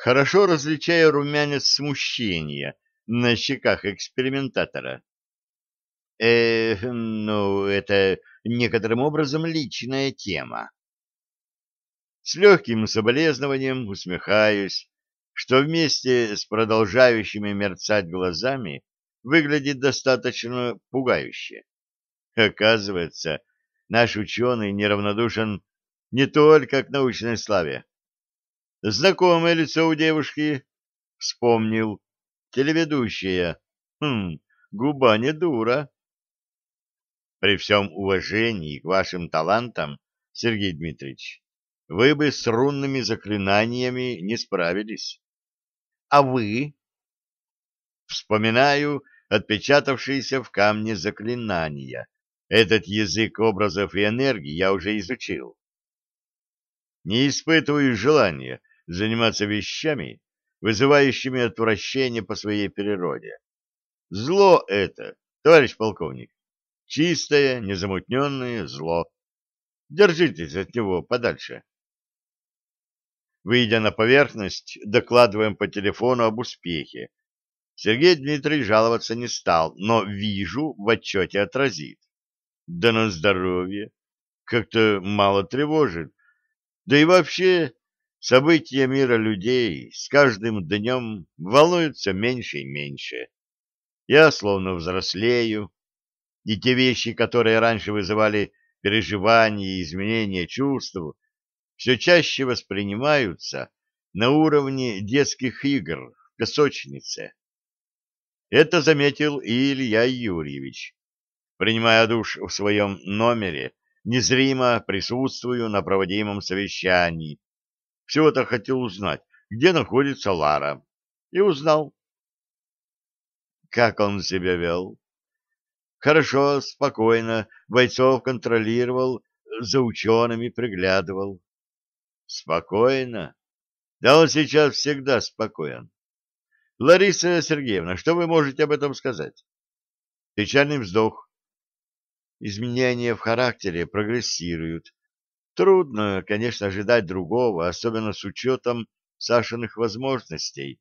хорошо различая румянец смущения на щеках экспериментатора. Э, ну, это некоторым образом личная тема. С легким соболезнованием усмехаюсь, что вместе с продолжающими мерцать глазами выглядит достаточно пугающе. Оказывается, наш ученый неравнодушен не только к научной славе. Знакомое лицо у девушки вспомнил. Телеведущая. Хм, губа не дура. При всем уважении к вашим талантам, Сергей Дмитриевич, вы бы с рунными заклинаниями не справились. А вы? Вспоминаю отпечатавшиеся в камне заклинания. Этот язык образов и энергии я уже изучил. Не испытываю желания заниматься вещами, вызывающими отвращение по своей природе. Зло это, товарищ полковник, чистое, незамутненное зло. Держитесь от него подальше. Выйдя на поверхность, докладываем по телефону об успехе. Сергей Дмитриевич жаловаться не стал, но вижу, в отчете отразит. Да на здоровье. Как-то мало тревожит. Да и вообще, события мира людей с каждым днем волнуются меньше и меньше. Я словно взрослею, и те вещи, которые раньше вызывали переживания и изменения чувств, все чаще воспринимаются на уровне детских игр в песочнице. Это заметил и Илья Юрьевич. Принимая душ в своем номере, незримо присутствую на проводимом совещании. Всего-то хотел узнать, где находится Лара. И узнал. Как он себя вел? Хорошо, спокойно, бойцов контролировал, за учеными приглядывал. Спокойно? Да он сейчас всегда спокоен. Лариса Сергеевна, что вы можете об этом сказать? Печальный вздох. Изменения в характере прогрессируют. Трудно, конечно, ожидать другого, особенно с учетом Сашиных возможностей.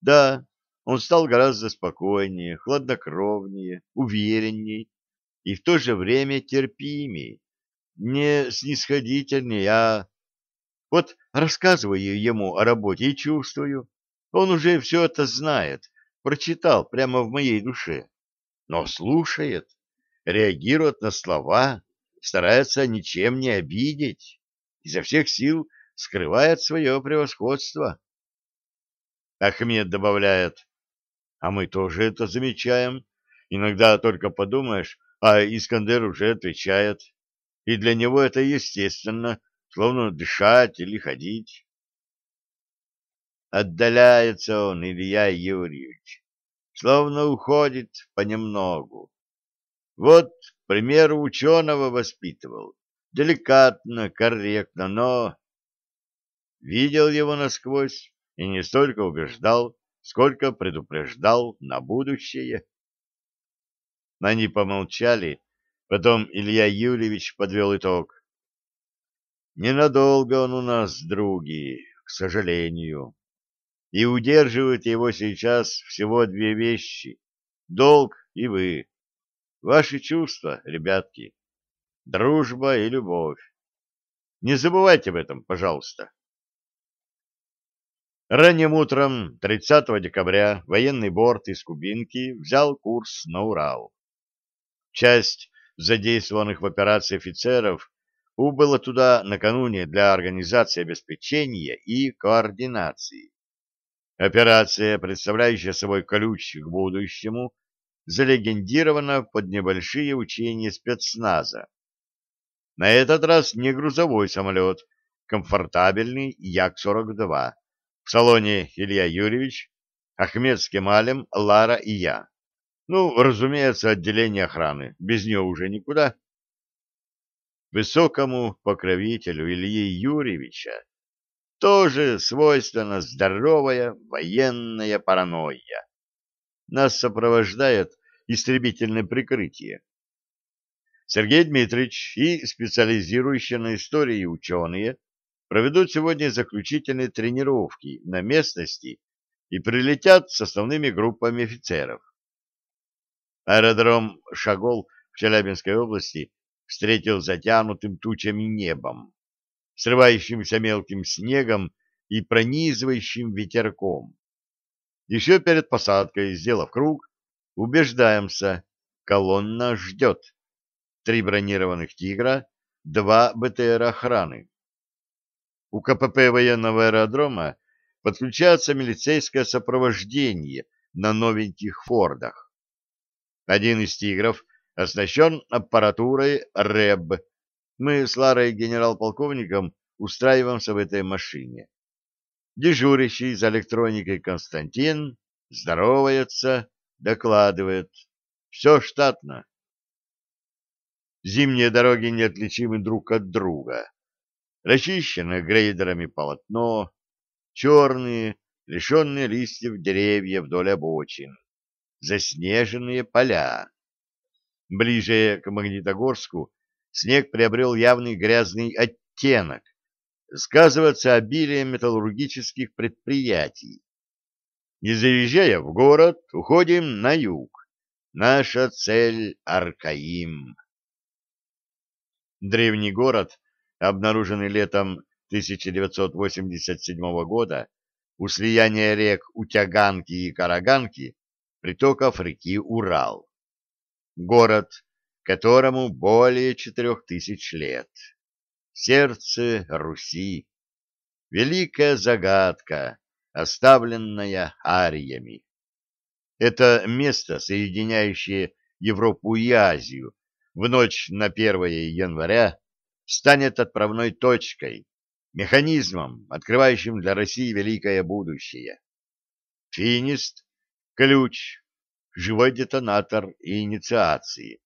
Да, он стал гораздо спокойнее, хладнокровнее, уверенней и в то же время терпимей. Не снисходительнее, а вот рассказываю ему о работе и чувствую. Он уже все это знает, прочитал прямо в моей душе. Но слушает, реагирует на слова, старается ничем не обидеть, изо всех сил скрывает свое превосходство. Ахмед добавляет, а мы тоже это замечаем. Иногда только подумаешь, а Искандер уже отвечает. И для него это естественно, словно дышать или ходить. Отдаляется он, Илья Юрьевич, словно уходит понемногу. Вот, примеру, ученого воспитывал. Деликатно, корректно, но... Видел его насквозь и не столько убеждал, сколько предупреждал на будущее. Они помолчали, потом Илья Юрьевич подвел итог. Ненадолго он у нас, други, к сожалению. И удерживают его сейчас всего две вещи — долг и вы. Ваши чувства, ребятки, дружба и любовь. Не забывайте об этом, пожалуйста. Ранним утром 30 декабря военный борт из Кубинки взял курс на Урал. Часть задействованных в операции офицеров убыло туда накануне для организации обеспечения и координации. Операция, представляющая собой ключ к будущему, залегендирована под небольшие учения спецназа. На этот раз не грузовой самолет, комфортабельный Як-42. В салоне Илья Юрьевич, Ахмед с Лара и я. Ну, разумеется, отделение охраны. Без нее уже никуда высокому покровителю Ильи Юрьевича тоже свойственна здоровая военная паранойя. Нас сопровождает истребительное прикрытие. Сергей Дмитриевич и специализирующие на истории ученые проведут сегодня заключительные тренировки на местности и прилетят с основными группами офицеров. Аэродром Шагол в Челябинской области встретил затянутым тучами небом, срывающимся мелким снегом и пронизывающим ветерком. Еще перед посадкой, сделав круг, убеждаемся, колонна ждет. Три бронированных «Тигра», два БТР охраны. У КПП военного аэродрома подключается милицейское сопровождение на новеньких «Фордах». Один из «Тигров» оснащен аппаратурой РЭБ. Мы с Ларой генерал-полковником устраиваемся в этой машине. Дежурящий за электроникой Константин здоровается, докладывает. Все штатно. Зимние дороги неотличимы друг от друга. Расчищенное грейдерами полотно, черные, лишенные листьев деревья вдоль обочин, заснеженные поля. Ближе к Магнитогорску снег приобрел явный грязный оттенок, сказываться обилием металлургических предприятий. Не заезжая в город, уходим на юг. Наша цель — Аркаим. Древний город, обнаруженный летом 1987 года у слияния рек Утяганки и Караганки, притоков реки Урал. Город, которому более четырех тысяч лет сердце Руси. Великая загадка, оставленная ариями. Это место, соединяющее Европу и Азию, в ночь на 1 января станет отправной точкой, механизмом, открывающим для России великое будущее. Финист — ключ, живой детонатор и инициации.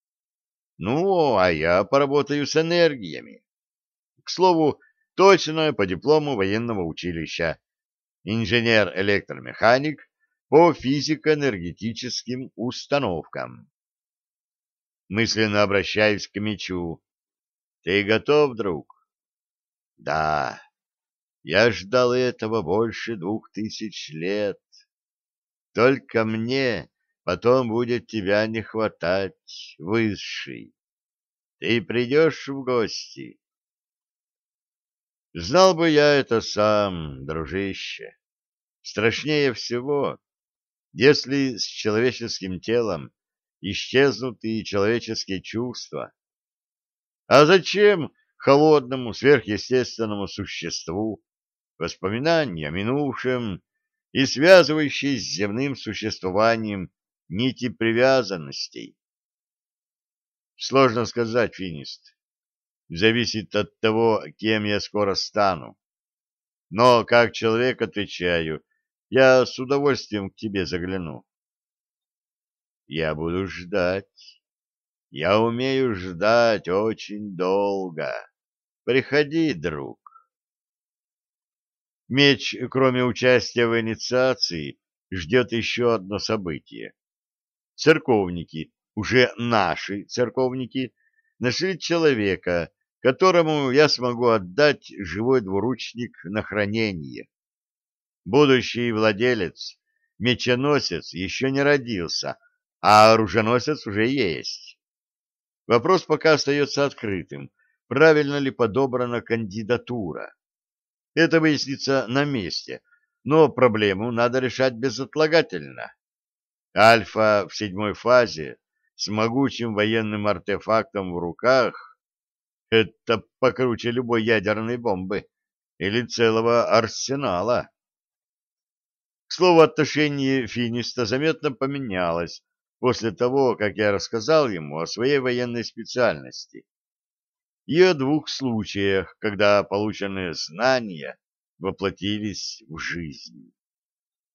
Ну, а я поработаю с энергиями. К слову, точно по диплому военного училища. Инженер-электромеханик по физико-энергетическим установкам. Мысленно обращаюсь к мечу. Ты готов, друг? Да. Я ждал этого больше двух тысяч лет. Только мне потом будет тебя не хватать, высший. Ты придешь в гости? Знал бы я это сам, дружище. Страшнее всего, если с человеческим телом исчезнут и человеческие чувства. А зачем холодному сверхъестественному существу воспоминания о минувшем и связывающие с земным существованием нити привязанностей? Сложно сказать, финист зависит от того, кем я скоро стану. Но как человек отвечаю, я с удовольствием к тебе загляну. Я буду ждать. Я умею ждать очень долго. Приходи, друг. Меч, кроме участия в инициации, ждет еще одно событие. Церковники, уже наши церковники, нашли человека, которому я смогу отдать живой двуручник на хранение. Будущий владелец, меченосец, еще не родился, а оруженосец уже есть. Вопрос пока остается открытым, правильно ли подобрана кандидатура. Это выяснится на месте, но проблему надо решать безотлагательно. Альфа в седьмой фазе с могучим военным артефактом в руках это покруче любой ядерной бомбы или целого арсенала. К слову, отношение Финиста заметно поменялось после того, как я рассказал ему о своей военной специальности и о двух случаях, когда полученные знания воплотились в жизнь.